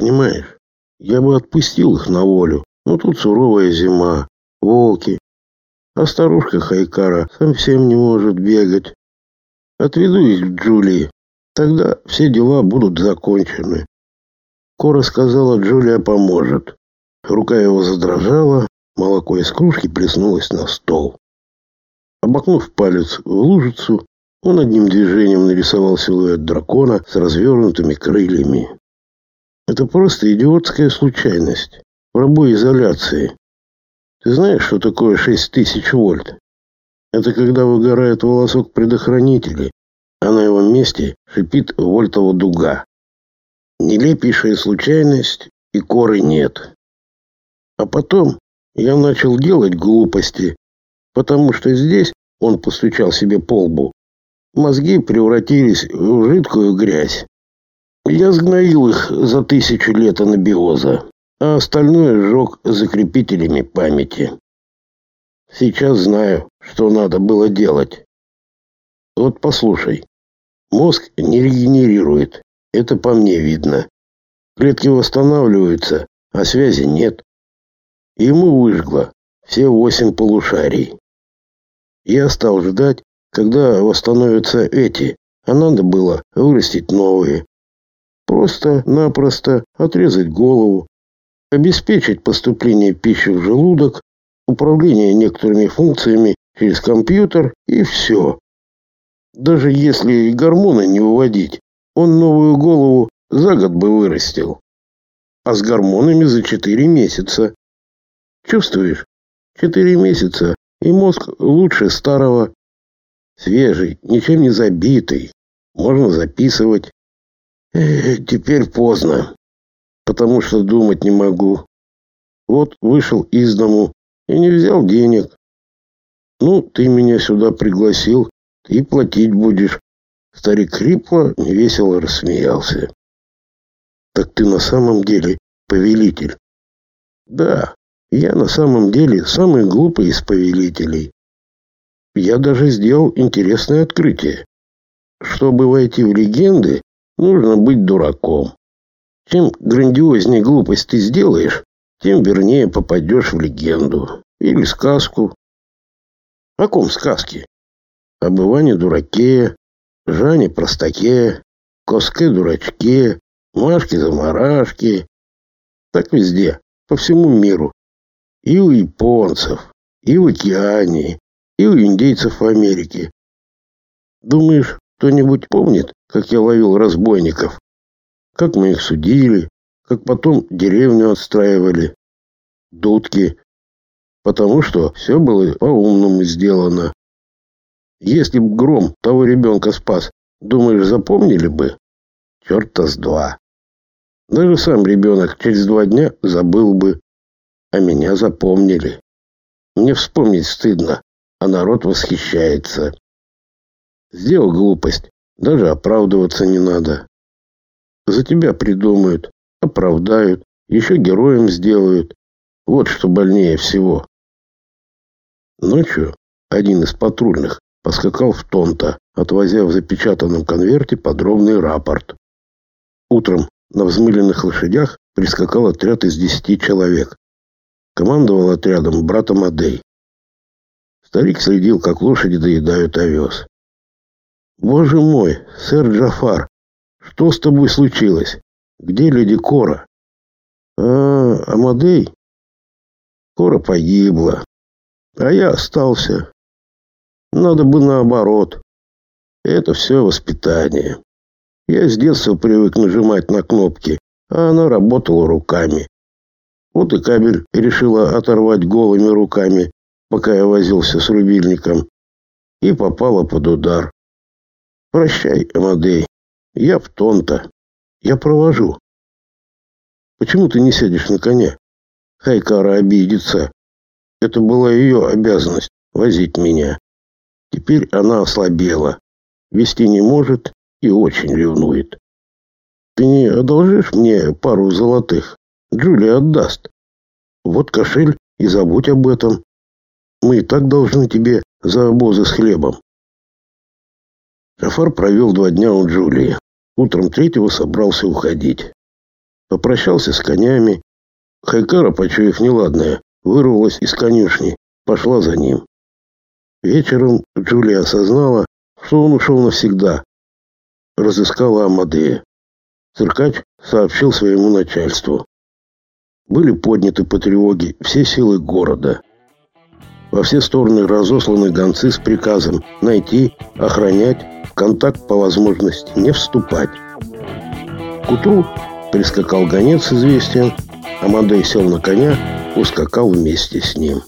Понимаешь? Я бы отпустил их на волю, но тут суровая зима, волки. А старушка Хайкара совсем не может бегать. Отведу их к Джулии, тогда все дела будут закончены. Кора сказала, Джулия поможет. Рука его задрожала, молоко из кружки плеснулось на стол. Обокнув палец в лужицу, он одним движением нарисовал силуэт дракона с развернутыми крыльями. Это просто идиотская случайность. В рабой изоляции. Ты знаешь, что такое 6000 вольт? Это когда выгорает волосок предохранителя, а на его месте шипит вольтова дуга. Нелепейшая случайность, и коры нет. А потом я начал делать глупости, потому что здесь, он постучал себе по лбу, мозги превратились в жидкую грязь. Я сгноил их за тысячу лет анабиоза, а остальное сжег закрепителями памяти. Сейчас знаю, что надо было делать. Вот послушай. Мозг не регенерирует. Это по мне видно. Клетки восстанавливаются, а связи нет. Ему выжгло все восемь полушарий. Я стал ждать, когда восстановятся эти, а надо было вырастить новые. Просто-напросто отрезать голову, обеспечить поступление пищи в желудок, управление некоторыми функциями через компьютер и все. Даже если гормоны не выводить, он новую голову за год бы вырастил. А с гормонами за четыре месяца. Чувствуешь? Четыре месяца, и мозг лучше старого. Свежий, ничем не забитый. Можно записывать. Э, теперь поздно, потому что думать не могу. Вот вышел из дому и не взял денег. Ну, ты меня сюда пригласил, ты платить будешь. Старик хрипло, невесело рассмеялся. Так ты на самом деле повелитель? Да, я на самом деле самый глупый из повелителей. Я даже сделал интересное открытие. Чтобы войти в легенды, нужно быть дураком. Чем грандиознее глупость ты сделаешь, тем вернее попадешь в легенду или сказку. О ком сказки? Об Иване Дураке, Жане Простаке, Коске Дурачке, Машке Замарашке. Так везде, по всему миру. И у японцев, и в океане, и у индейцев в Америке. Думаешь, кто-нибудь помнит, как я ловил разбойников? Как мы их судили, как потом деревню отстраивали? Дудки. Потому что все было по-умному сделано. Если б гром того ребенка спас, думаешь, запомнили бы? Черта с два. Даже сам ребенок через два дня забыл бы, а меня запомнили. Мне вспомнить стыдно, а народ восхищается. Сделал глупость, даже оправдываться не надо. За тебя придумают, оправдают, еще героем сделают. Вот что больнее всего. Ночью один из патрульных поскакал в Тонто, отвозя в запечатанном конверте подробный рапорт. Утром на взмыленных лошадях прискакал отряд из десяти человек. Командовал отрядом брат Амадей. Старик следил, как лошади доедают овес. «Боже мой, сэр Джафар, что с тобой случилось? Где леди Кора?» «А, Амадей?» «Кора погибла, а я остался. Надо бы наоборот. Это все воспитание. Я с детства привык нажимать на кнопки, а она работала руками. Вот и кабель решила оторвать голыми руками, пока я возился с рубильником, и попала под удар. Прощай, Амадей. Я в Тонто. Я провожу. Почему ты не сядешь на коня? Хайкара обидится. Это была ее обязанность возить меня. Теперь она ослабела. Вести не может и очень ревнует. Ты не одолжишь мне пару золотых? Джулия отдаст. Вот кошель и забудь об этом. Мы и так должны тебе за обозы с хлебом. Джафар провел два дня у Джулии. Утром третьего собрался уходить. Попрощался с конями. Хайкара, почуяв неладное, вырвалась из конюшни, пошла за ним. Вечером Джулия осознала, что он ушел навсегда. Разыскала Амадея. Циркач сообщил своему начальству. Были подняты по тревоге все силы города. Во все стороны разосланы гонцы с приказом найти, охранять, в контакт по возможности не вступать. К утру прискакал гонец с известием, Амадей сел на коня, ускакал вместе с ним.